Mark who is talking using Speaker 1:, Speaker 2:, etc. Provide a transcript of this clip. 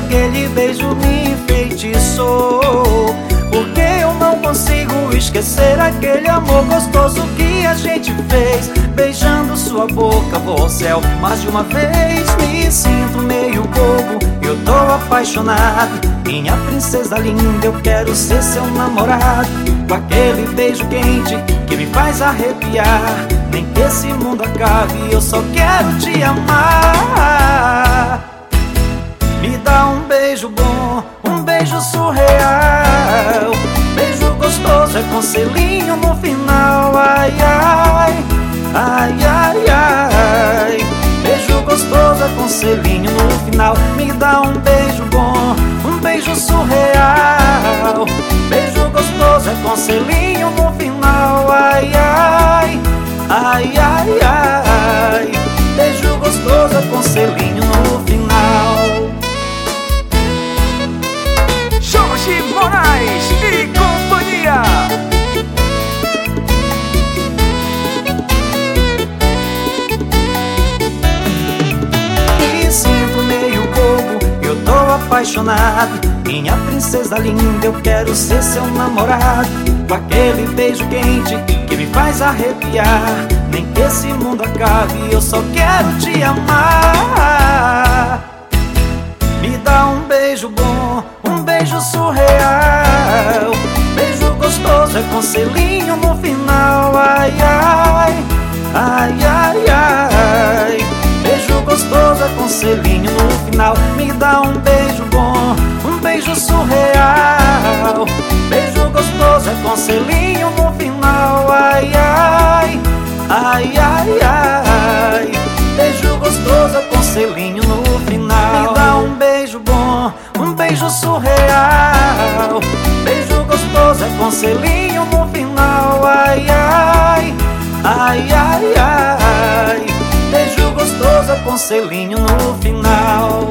Speaker 1: aquele beijo me enfeitiçou. Porque eu não consigo esquecer aquele amor gostoso que a gente fez. Beijando sua boca, vou ao céu mais de uma vez. Me sinto meio bobo, eu tô apaixonado. Minha princesa linda, eu quero ser seu namorado. Com aquele beijo quente que me faz arrepiar. Nem que esse mundo acabe, eu só quero te amar. Surreal. Beijo gostoso é com selinho no final. Ai, ai, ai, ai, ai. Beijo gostoso é com selinho no final. Me dá um beijo bom, um beijo surreal. Beijo gostoso é com selinho no final. Ai, ai, ai, ai, ai. Beijo gostoso é com selinho no final. Apaixonado. Minha princesa linda, eu quero ser seu namorado. Com aquele beijo quente que me faz arrepiar. Nem que esse mundo acabe, eu só quero te amar. Me dá um beijo bom, um beijo surreal. Beijo gostoso é com selinho no final. Selinho no final. Me dá um beijo bom, um beijo surreal. Beijo gostoso é com selinho no final. Ai, ai, ai, ai, ai. Beijo gostoso é com selinho no final.